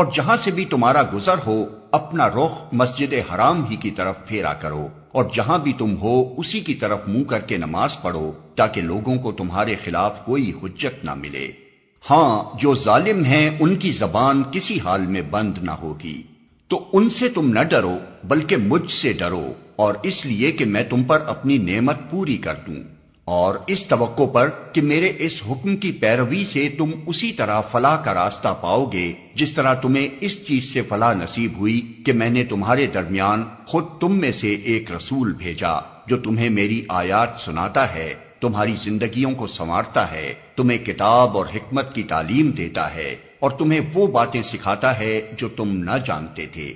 اور جہاں سے بھی تمہارا گزر ہو، اپنا رخ مسجد حرام ہی کی طرف پھیرا کرو، اور جہاں بھی تم ہو، اسی کی طرف منہ کر کے نماز پڑھو، تاکہ لوگوں کو تمہارے خلاف کوئی حجت نہ ملے۔ ہاں جو ظالم ہیں، ان کی زبان کسی حال میں بند نہ ہوگی۔ تو ان سے تم نہ ڈرو، بلکہ مجھ سے ڈرو، اور اس لیے کہ میں تم پر اپنی نعمت پوری کر دوں۔ اور اس توقع پر کہ میرے اس حکم کی پیروی سے تم اسی طرح فلاح کا راستہ پاؤ گے، جس طرح تمہیں اس چیز سے فلاح نصیب ہوئی کہ میں نے تمہارے درمیان خود تم میں سے ایک رسول بھیجا جو تمہیں میری آیات سناتا ہے، تمہاری زندگیوں کو سنوارتا ہے، تمہیں کتاب اور حکمت کی تعلیم دیتا ہے اور تمہیں وہ باتیں سکھاتا ہے جو تم نہ جانتے تھے۔